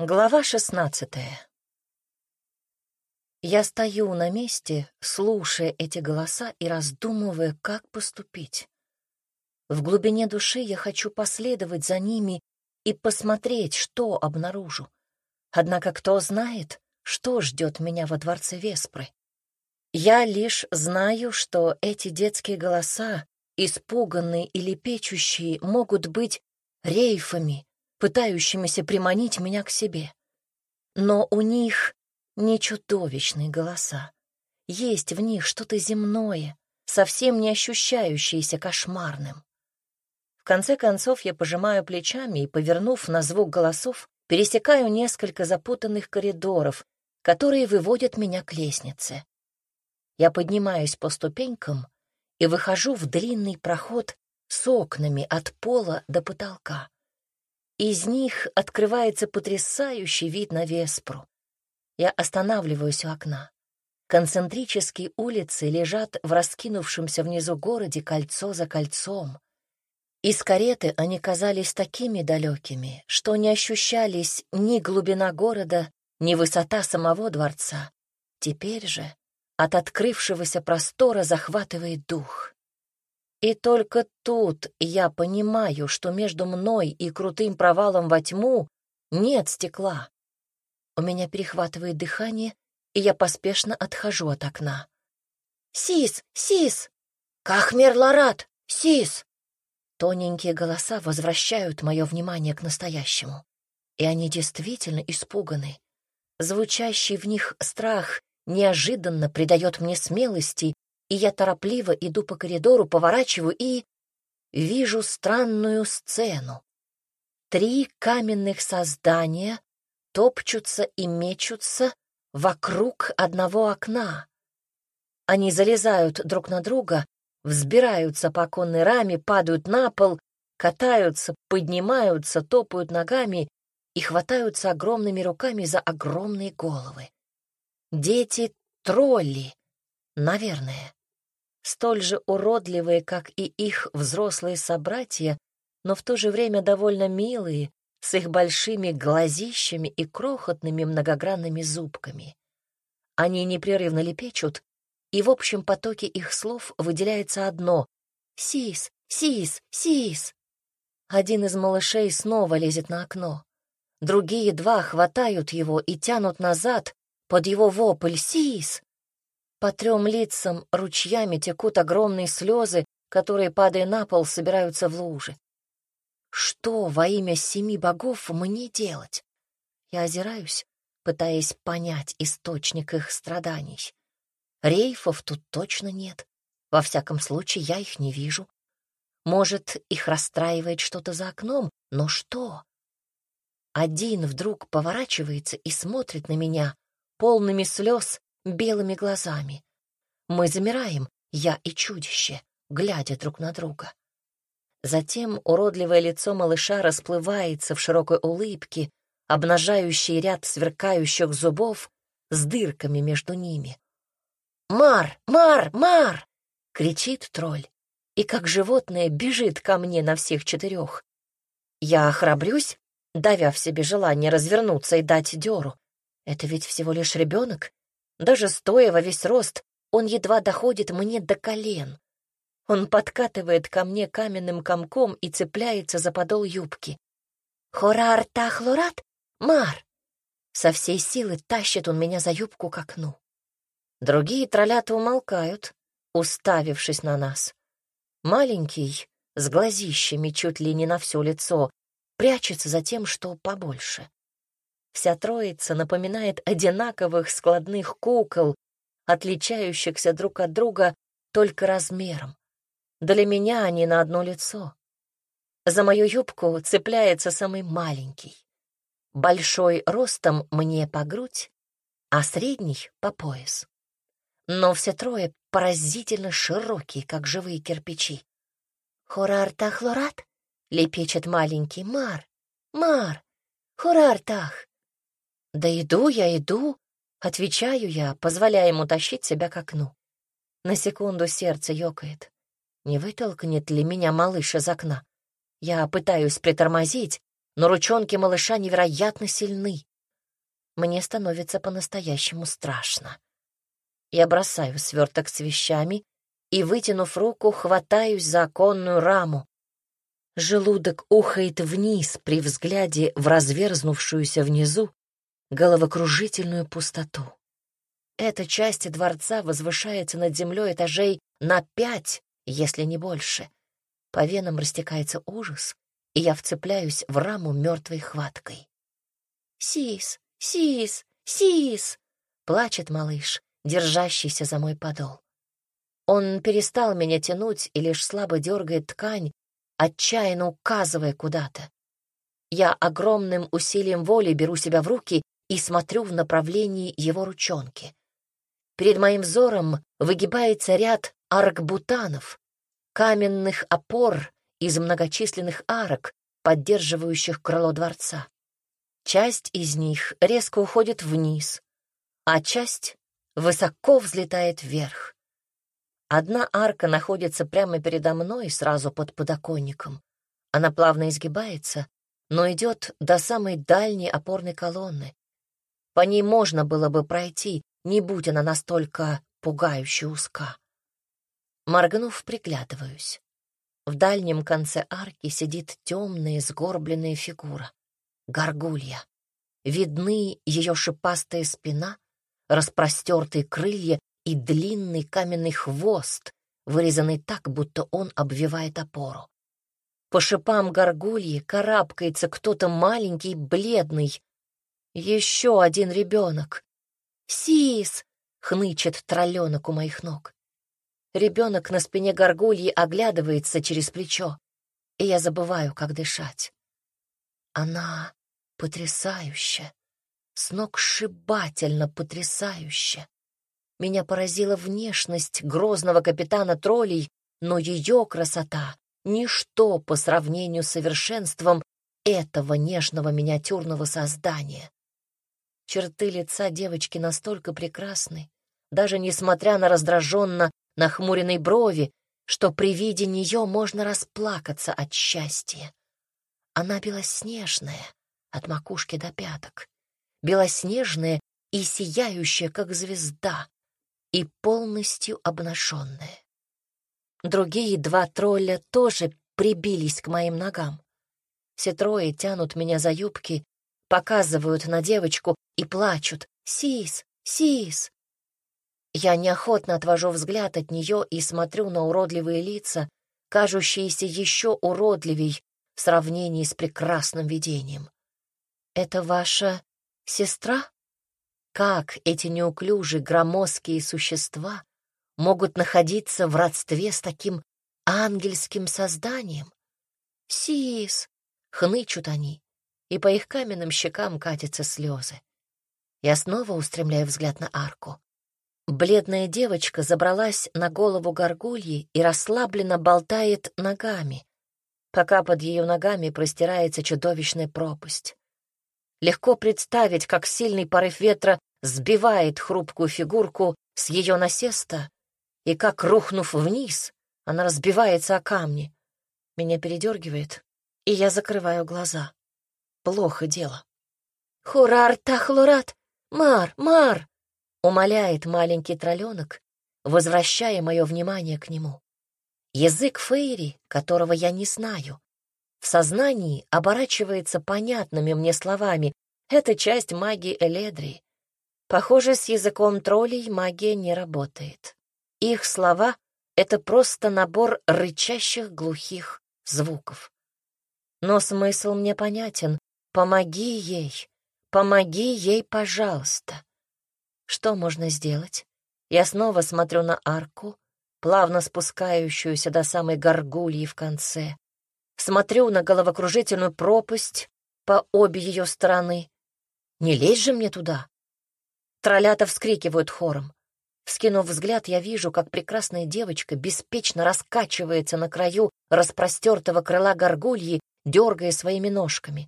Глава шестнадцатая. Я стою на месте, слушая эти голоса и раздумывая, как поступить. В глубине души я хочу последовать за ними и посмотреть, что обнаружу. Однако кто знает, что ждет меня во дворце Веспры. Я лишь знаю, что эти детские голоса, испуганные или печущие, могут быть рейфами, пытающимися приманить меня к себе. Но у них не чудовищные голоса. Есть в них что-то земное, совсем не ощущающееся кошмарным. В конце концов я пожимаю плечами и, повернув на звук голосов, пересекаю несколько запутанных коридоров, которые выводят меня к лестнице. Я поднимаюсь по ступенькам и выхожу в длинный проход с окнами от пола до потолка. Из них открывается потрясающий вид на Веспру. Я останавливаюсь у окна. Концентрические улицы лежат в раскинувшемся внизу городе кольцо за кольцом. Из кареты они казались такими далекими, что не ощущались ни глубина города, ни высота самого дворца. Теперь же от открывшегося простора захватывает дух. И только тут я понимаю, что между мной и крутым провалом во тьму нет стекла. У меня перехватывает дыхание, и я поспешно отхожу от окна. «Сис! Сис! Кахмер Ларат! Сис!» Тоненькие голоса возвращают мое внимание к настоящему. И они действительно испуганы. Звучащий в них страх неожиданно придает мне смелости и я торопливо иду по коридору, поворачиваю и... вижу странную сцену. Три каменных создания топчутся и мечутся вокруг одного окна. Они залезают друг на друга, взбираются по оконной раме, падают на пол, катаются, поднимаются, топают ногами и хватаются огромными руками за огромные головы. Дети-тролли, наверное столь же уродливые, как и их взрослые собратья, но в то же время довольно милые, с их большими глазищами и крохотными многогранными зубками. Они непрерывно лепечут, и в общем потоке их слов выделяется одно — «Сис! Сис! Сис!». Один из малышей снова лезет на окно. Другие два хватают его и тянут назад под его вопль «Сис!». По трем лицам ручьями текут огромные слезы, которые, падая на пол, собираются в лужи. Что во имя семи богов мне делать? Я озираюсь, пытаясь понять источник их страданий. Рейфов тут точно нет. Во всяком случае, я их не вижу. Может, их расстраивает что-то за окном, но что? Один вдруг поворачивается и смотрит на меня, полными слез белыми глазами. Мы замираем, я и чудище, глядя друг на друга. Затем уродливое лицо малыша расплывается в широкой улыбке, обнажающей ряд сверкающих зубов с дырками между ними. «Мар! Мар! Мар!» — кричит тролль, и как животное бежит ко мне на всех четырех. Я охрабрюсь, давя в себе желание развернуться и дать дёру. Это ведь всего лишь ребенок, даже стоя во весь рост, он едва доходит мне до колен. Он подкатывает ко мне каменным комком и цепляется за подол юбки. «Хорар тахлорат? Мар!» Со всей силы тащит он меня за юбку к окну. Другие троллята умолкают, уставившись на нас. Маленький, с глазищами чуть ли не на все лицо, прячется за тем, что побольше. Вся троица напоминает одинаковых складных кукол, отличающихся друг от друга только размером. Для меня они на одно лицо. За мою юбку цепляется самый маленький. Большой ростом мне по грудь, а средний — по пояс. Но все трое поразительно широкие, как живые кирпичи. «Хорартах-лорат?» — лепечет маленький Мар. «Мар! Хорартах!» «Да иду я, иду», — отвечаю я, позволяя ему тащить себя к окну. На секунду сердце ёкает. Не вытолкнет ли меня малыш из окна? Я пытаюсь притормозить, но ручонки малыша невероятно сильны. мне становится по-настоящему страшно. Я бросаю сверток с вещами и, вытянув руку, хватаюсь за оконную раму. Желудок ухает вниз при взгляде в разверзнувшуюся внизу головокружительную пустоту. Эта часть дворца возвышается над землей этажей на пять, если не больше. По венам растекается ужас, и я вцепляюсь в раму мертвой хваткой. «Сис! Сис! Сис!» — плачет малыш, держащийся за мой подол. Он перестал меня тянуть и лишь слабо дергает ткань, отчаянно указывая куда-то. Я огромным усилием воли беру себя в руки и смотрю в направлении его ручонки. Перед моим взором выгибается ряд аркбутанов, каменных опор из многочисленных арок, поддерживающих крыло дворца. Часть из них резко уходит вниз, а часть высоко взлетает вверх. Одна арка находится прямо передо мной, сразу под подоконником. Она плавно изгибается, но идет до самой дальней опорной колонны. По ней можно было бы пройти, не будь она настолько пугающе узка. Моргнув, приглядываюсь. В дальнем конце арки сидит темная сгорбленная фигура — горгулья. Видны ее шипастая спина, распростертые крылья и длинный каменный хвост, вырезанный так, будто он обвивает опору. По шипам горгульи карабкается кто-то маленький, бледный. Еще один ребенок. «Сис!» — хнычет тролленок у моих ног. Ребенок на спине горгульи оглядывается через плечо, и я забываю, как дышать. Она потрясающая, сногсшибательно потрясающая. Меня поразила внешность грозного капитана троллей, но ее красота — ничто по сравнению с совершенством этого нежного миниатюрного создания. Черты лица девочки настолько прекрасны, даже несмотря на раздраженно нахмуренные брови, что при виде нее можно расплакаться от счастья. Она белоснежная, от макушки до пяток, белоснежная и сияющая, как звезда и полностью обнаженная. Другие два тролля тоже прибились к моим ногам. Все трое тянут меня за юбки, показывают на девочку и плачут «Сис! Сис!». Я неохотно отвожу взгляд от нее и смотрю на уродливые лица, кажущиеся еще уродливей в сравнении с прекрасным видением. «Это ваша сестра?» Как эти неуклюжие громоздкие существа могут находиться в родстве с таким ангельским созданием? Сис! Хнычут они, и по их каменным щекам катятся слезы. Я снова устремляю взгляд на арку. Бледная девочка забралась на голову горгульи и расслабленно болтает ногами, пока под ее ногами простирается чудовищная пропасть. Легко представить, как сильный порыв ветра сбивает хрупкую фигурку с ее насеста, и как, рухнув вниз, она разбивается о камни. Меня передергивает, и я закрываю глаза. Плохо дело. «Хурар тахлурат! Мар, мар!» — умоляет маленький тролленок, возвращая мое внимание к нему. Язык Фейри, которого я не знаю, в сознании оборачивается понятными мне словами. Это часть магии Эледрии. Похоже, с языком троллей магия не работает. Их слова — это просто набор рычащих глухих звуков. Но смысл мне понятен. Помоги ей, помоги ей, пожалуйста. Что можно сделать? Я снова смотрю на арку, плавно спускающуюся до самой горгульи в конце. Смотрю на головокружительную пропасть по обе ее стороны. Не лезь же мне туда. Троллята вскрикивают хором. Вскинув взгляд, я вижу, как прекрасная девочка беспечно раскачивается на краю распростертого крыла горгульи, дергая своими ножками.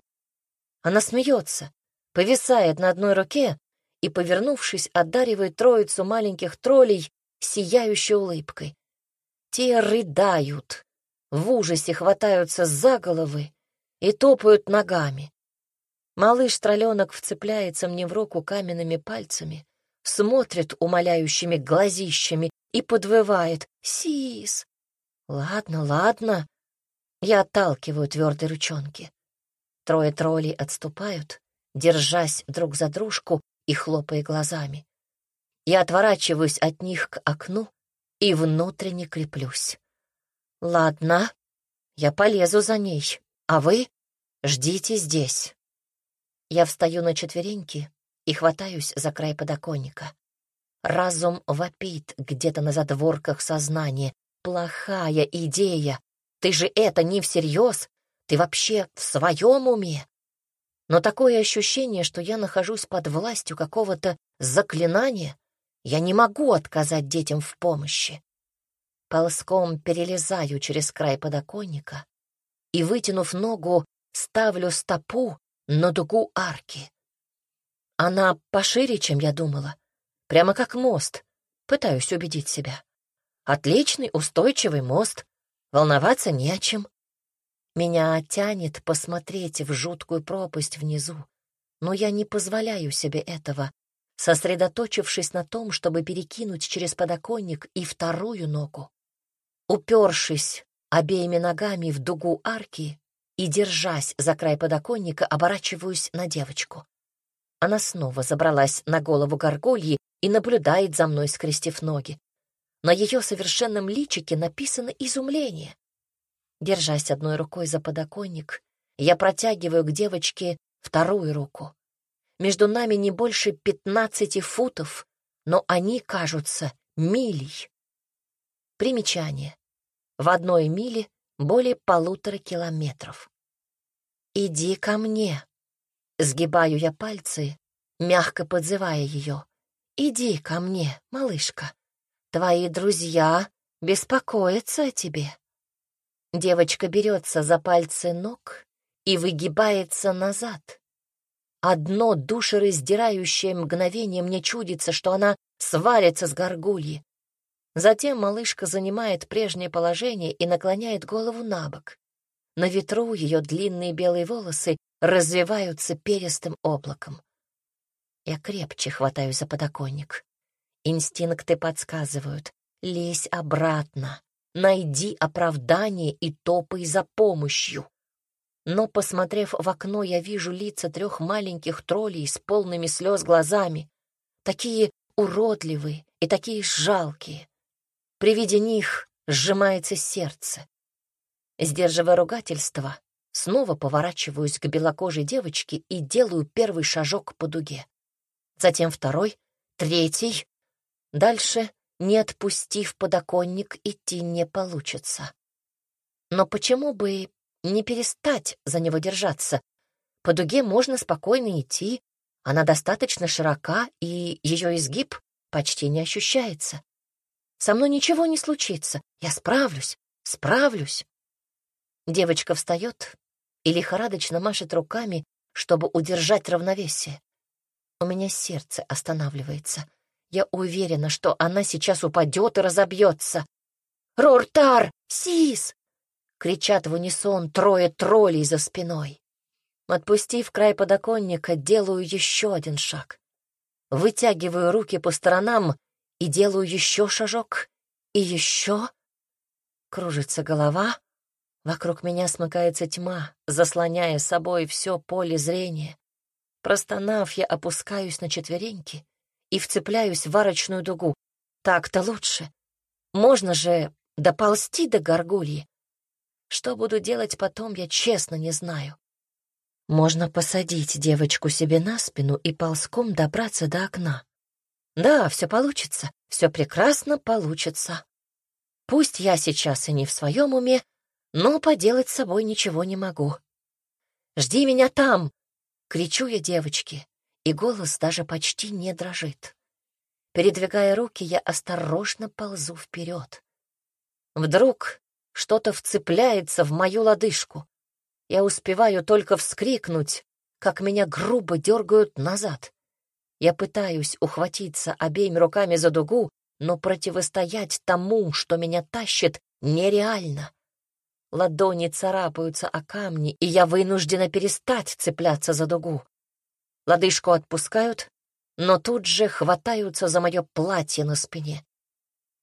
Она смеется, повисает на одной руке и, повернувшись, одаривает троицу маленьких троллей сияющей улыбкой. Те рыдают, в ужасе хватаются за головы и топают ногами. Малыш-троленок вцепляется мне в руку каменными пальцами, смотрит умоляющими глазищами и подвывает «Сис!». «Ладно, ладно». Я отталкиваю твердые ручонки. Трое троллей отступают, держась друг за дружку и хлопая глазами. Я отворачиваюсь от них к окну и внутренне креплюсь. «Ладно, я полезу за ней, а вы ждите здесь». Я встаю на четвереньки и хватаюсь за край подоконника. Разум вопит где-то на задворках сознания. Плохая идея. Ты же это не всерьез. Ты вообще в своем уме? Но такое ощущение, что я нахожусь под властью какого-то заклинания, я не могу отказать детям в помощи. Ползком перелезаю через край подоконника и, вытянув ногу, ставлю стопу на дугу арки. Она пошире, чем я думала. Прямо как мост. Пытаюсь убедить себя. Отличный, устойчивый мост. Волноваться не о чем. Меня тянет посмотреть в жуткую пропасть внизу, но я не позволяю себе этого, сосредоточившись на том, чтобы перекинуть через подоконник и вторую ногу. Упершись обеими ногами в дугу арки и, держась за край подоконника, оборачиваюсь на девочку. Она снова забралась на голову горгульи и наблюдает за мной, скрестив ноги. На ее совершенном личике написано изумление. Держась одной рукой за подоконник, я протягиваю к девочке вторую руку. Между нами не больше пятнадцати футов, но они кажутся милей. Примечание. В одной миле более полутора километров. «Иди ко мне», — сгибаю я пальцы, мягко подзывая ее. «Иди ко мне, малышка. Твои друзья беспокоятся о тебе». Девочка берется за пальцы ног и выгибается назад. Одно душераздирающее мгновение мне чудится, что она свалится с горгульи. Затем малышка занимает прежнее положение и наклоняет голову на бок. На ветру ее длинные белые волосы развиваются перистым облаком. Я крепче хватаю за подоконник. Инстинкты подсказывают — лезь обратно. Найди оправдание и топай за помощью. Но, посмотрев в окно, я вижу лица трех маленьких троллей с полными слез глазами, такие уродливые и такие жалкие. При виде них сжимается сердце. Сдерживая ругательство, снова поворачиваюсь к белокожей девочке и делаю первый шажок по дуге. Затем второй, третий. Дальше не отпустив подоконник, идти не получится. Но почему бы не перестать за него держаться? По дуге можно спокойно идти, она достаточно широка, и ее изгиб почти не ощущается. Со мной ничего не случится, я справлюсь, справлюсь. Девочка встает и лихорадочно машет руками, чтобы удержать равновесие. У меня сердце останавливается — я уверена, что она сейчас упадет и разобьется. «Рортар! Сис!» — кричат в унисон трое троллей за спиной. Отпустив край подоконника, делаю еще один шаг. Вытягиваю руки по сторонам и делаю еще шажок. И еще. Кружится голова. Вокруг меня смыкается тьма, заслоняя собой все поле зрения. Простонав, я опускаюсь на четвереньки и вцепляюсь в арочную дугу. Так-то лучше. Можно же доползти до горгульи. Что буду делать потом, я честно не знаю. Можно посадить девочку себе на спину и ползком добраться до окна. Да, все получится, все прекрасно получится. Пусть я сейчас и не в своем уме, но поделать с собой ничего не могу. «Жди меня там!» — кричу я девочке и голос даже почти не дрожит. Передвигая руки, я осторожно ползу вперед. Вдруг что-то вцепляется в мою лодыжку. Я успеваю только вскрикнуть, как меня грубо дергают назад. Я пытаюсь ухватиться обеими руками за дугу, но противостоять тому, что меня тащит, нереально. ладони царапаются о камни, и я вынуждена перестать цепляться за дугу. Лодыжку отпускают, но тут же хватаются за мое платье на спине.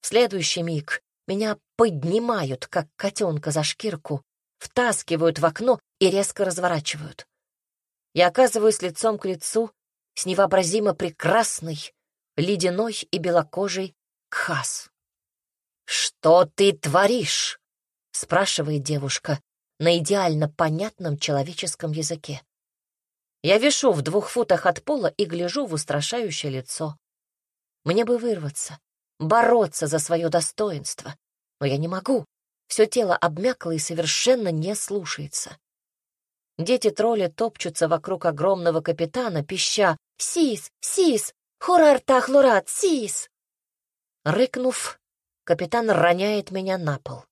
В следующий миг меня поднимают, как котенка за шкирку, втаскивают в окно и резко разворачивают. Я оказываюсь лицом к лицу с невообразимо прекрасной, ледяной и белокожей Кхас. «Что ты творишь?» — спрашивает девушка на идеально понятном человеческом языке. Я вешу в двух футах от пола и гляжу в устрашающее лицо. Мне бы вырваться, бороться за свое достоинство, но я не могу. Все тело обмякло и совершенно не слушается. Дети-тролли топчутся вокруг огромного капитана, пища «Сис! Сис! Хурартах лурат! Сис!» Рыкнув, капитан роняет меня на пол.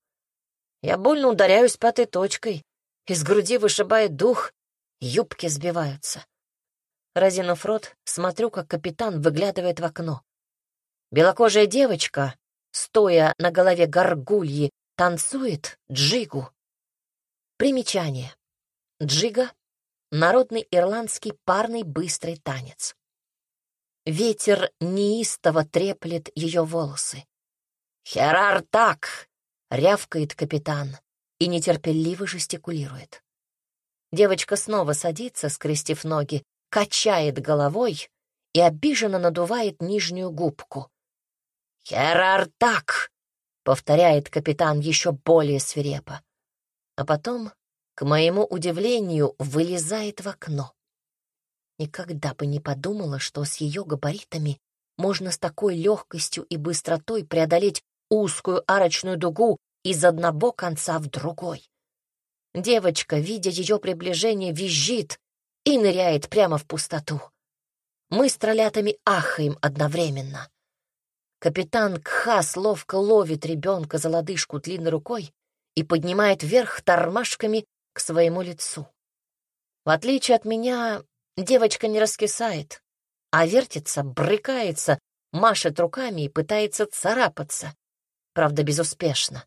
Я больно ударяюсь пятой точкой, из груди вышибает дух, юбки сбиваются. Разинув рот, смотрю, как капитан выглядывает в окно. Белокожая девочка, стоя на голове горгульи, танцует джигу. Примечание. Джига — народный ирландский парный быстрый танец. Ветер неистово треплет ее волосы. «Херар так!» — рявкает капитан и нетерпеливо жестикулирует. Девочка снова садится, скрестив ноги, качает головой и обиженно надувает нижнюю губку. «Херар так!» — повторяет капитан еще более свирепо. А потом к моему удивлению, вылезает в окно. Никогда бы не подумала, что с ее габаритами можно с такой легкостью и быстротой преодолеть узкую арочную дугу из одного конца в другой. Девочка, видя ее приближение, визжит и ныряет прямо в пустоту. Мы с троллятами ахаем одновременно. Капитан Кхас ловко ловит ребенка за лодыжку длинной рукой и поднимает вверх тормашками к своему лицу. В отличие от меня, девочка не раскисает, а вертится, брыкается, машет руками и пытается царапаться. Правда, безуспешно.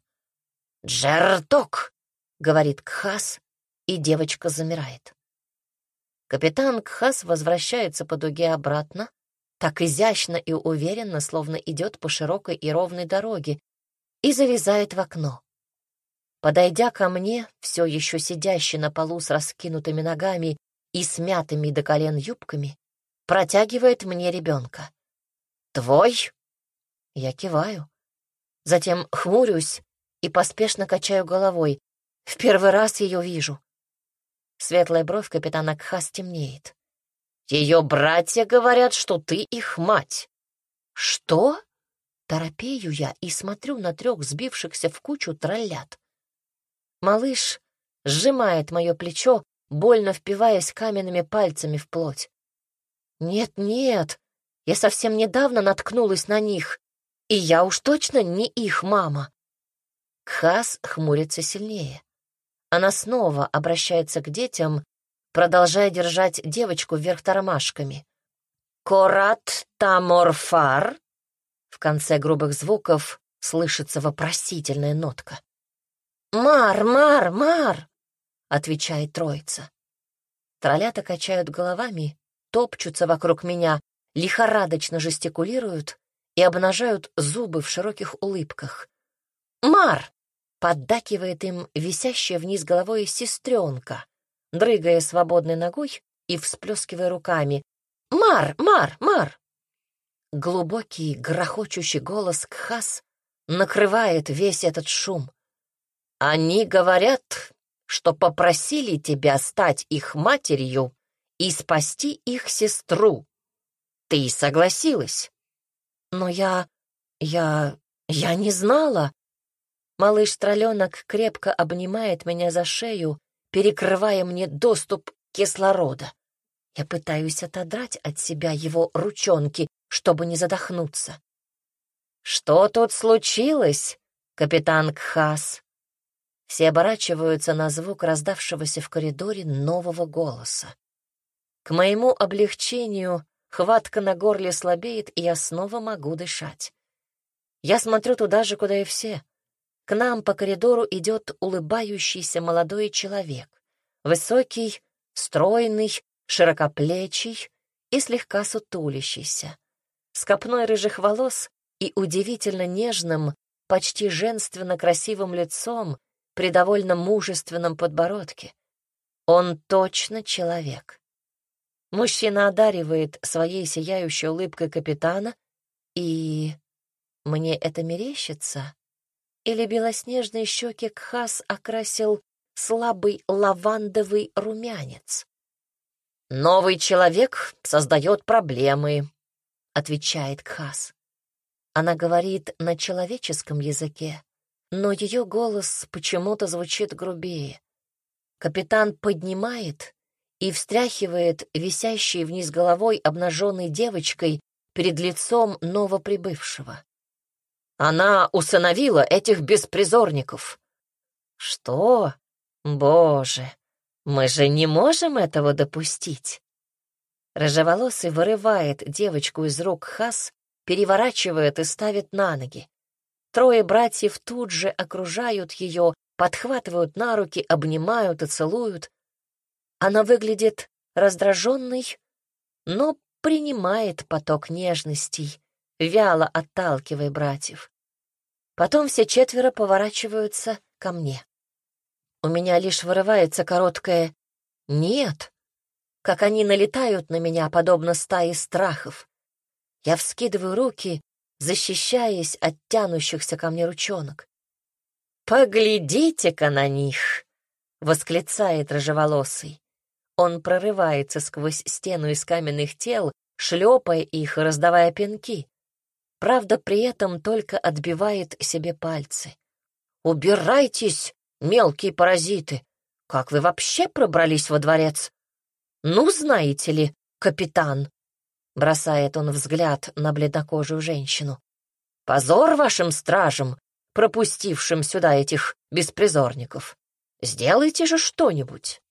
«Джерток!» — говорит Кхас, и девочка замирает. Капитан Кхас возвращается по дуге обратно, так изящно и уверенно, словно идет по широкой и ровной дороге, и залезает в окно. Подойдя ко мне, все еще сидящий на полу с раскинутыми ногами и смятыми до колен юбками, протягивает мне ребенка. «Твой?» Я киваю. Затем хмурюсь и поспешно качаю головой. В первый раз ее вижу. Светлая бровь капитана Кхас темнеет. Ее братья говорят, что ты их мать. Что? Торопею я и смотрю на трех сбившихся в кучу троллят. Малыш сжимает мое плечо, больно впиваясь каменными пальцами в плоть. «Нет-нет, я совсем недавно наткнулась на них, и я уж точно не их мама». Кхас хмурится сильнее. Она снова обращается к детям, продолжая держать девочку вверх тормашками. «Корат таморфар?» В конце грубых звуков слышится вопросительная нотка. «Мар, Мар, Мар!» — отвечает троица. Троллята качают головами, топчутся вокруг меня, лихорадочно жестикулируют и обнажают зубы в широких улыбках. «Мар!» — поддакивает им висящая вниз головой сестренка, дрыгая свободной ногой и всплескивая руками. «Мар! Мар! Мар!» Глубокий, грохочущий голос Кхас накрывает весь этот шум. Они говорят, что попросили тебя стать их матерью и спасти их сестру. Ты согласилась. Но я... я... я не знала. Малыш-тролленок крепко обнимает меня за шею, перекрывая мне доступ кислорода. Я пытаюсь отодрать от себя его ручонки, чтобы не задохнуться. «Что тут случилось, капитан Кхас?» Все оборачиваются на звук раздавшегося в коридоре нового голоса. К моему облегчению хватка на горле слабеет, и я снова могу дышать. Я смотрю туда же, куда и все. К нам по коридору идет улыбающийся молодой человек. Высокий, стройный, широкоплечий и слегка сутулящийся. С копной рыжих волос и удивительно нежным, почти женственно красивым лицом при довольно мужественном подбородке. Он точно человек. Мужчина одаривает своей сияющей улыбкой капитана, и... Мне это мерещится? Или белоснежные щеки Кхас окрасил слабый лавандовый румянец? «Новый человек создает проблемы», — отвечает Кхас. Она говорит на человеческом языке, но ее голос почему-то звучит грубее. Капитан поднимает и встряхивает висящей вниз головой обнаженной девочкой перед лицом новоприбывшего. Она усыновила этих беспризорников. Что? Боже, мы же не можем этого допустить. Рыжеволосый вырывает девочку из рук Хас, переворачивает и ставит на ноги. Трое братьев тут же окружают ее, подхватывают на руки, обнимают и целуют. Она выглядит раздраженной, но принимает поток нежностей, вяло отталкивая братьев. Потом все четверо поворачиваются ко мне. У меня лишь вырывается короткое «нет», как они налетают на меня, подобно стае страхов. Я вскидываю руки, защищаясь от тянущихся ко мне ручонок. «Поглядите-ка на них!» — восклицает рыжеволосый. Он прорывается сквозь стену из каменных тел, шлепая их и раздавая пинки. Правда, при этом только отбивает себе пальцы. «Убирайтесь, мелкие паразиты! Как вы вообще пробрались во дворец? Ну, знаете ли, капитан!» Бросает он взгляд на бледнокожую женщину. «Позор вашим стражам, пропустившим сюда этих беспризорников! Сделайте же что-нибудь!»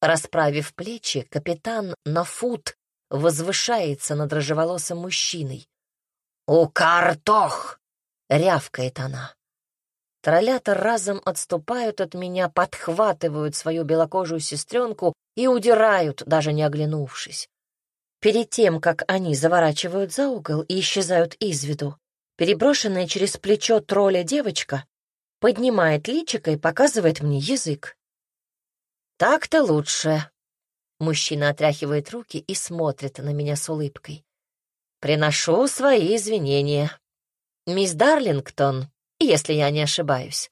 Расправив плечи, капитан на фут возвышается над рыжеволосым мужчиной. «У картох!» — рявкает она. Троллята разом отступают от меня, подхватывают свою белокожую сестренку и удирают, даже не оглянувшись. Перед тем, как они заворачивают за угол и исчезают из виду, переброшенная через плечо тролля девочка поднимает личико и показывает мне язык. «Так-то лучше». Мужчина отряхивает руки и смотрит на меня с улыбкой. «Приношу свои извинения. Мисс Дарлингтон, если я не ошибаюсь.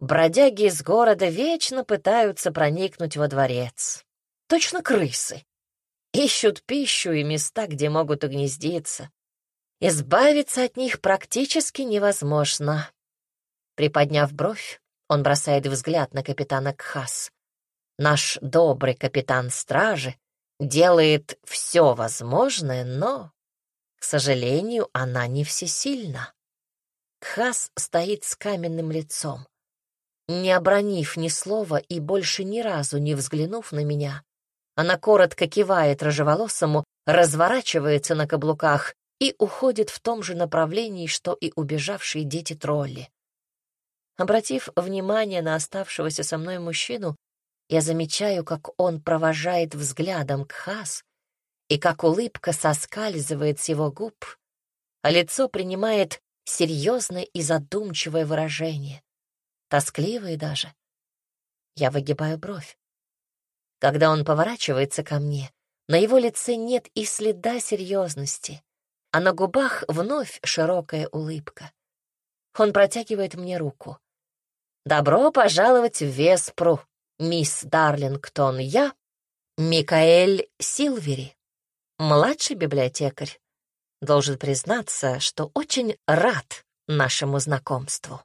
Бродяги из города вечно пытаются проникнуть во дворец. Точно крысы. Ищут пищу и места, где могут угнездиться. Избавиться от них практически невозможно. Приподняв бровь, он бросает взгляд на капитана Кхас. Наш добрый капитан стражи делает все возможное, но, к сожалению, она не всесильна. Кхас стоит с каменным лицом. Не обронив ни слова и больше ни разу не взглянув на меня, она коротко кивает рыжеволосому, разворачивается на каблуках и уходит в том же направлении, что и убежавшие дети-тролли. Обратив внимание на оставшегося со мной мужчину, я замечаю, как он провожает взглядом Кхас и как улыбка соскальзывает с его губ, а лицо принимает серьезное и задумчивое выражение, тоскливое даже. Я выгибаю бровь. Когда он поворачивается ко мне, на его лице нет и следа серьезности, а на губах вновь широкая улыбка. Он протягивает мне руку. «Добро пожаловать в Веспру, мисс Дарлингтон, я Микаэль Силвери, младший библиотекарь. Должен признаться, что очень рад нашему знакомству.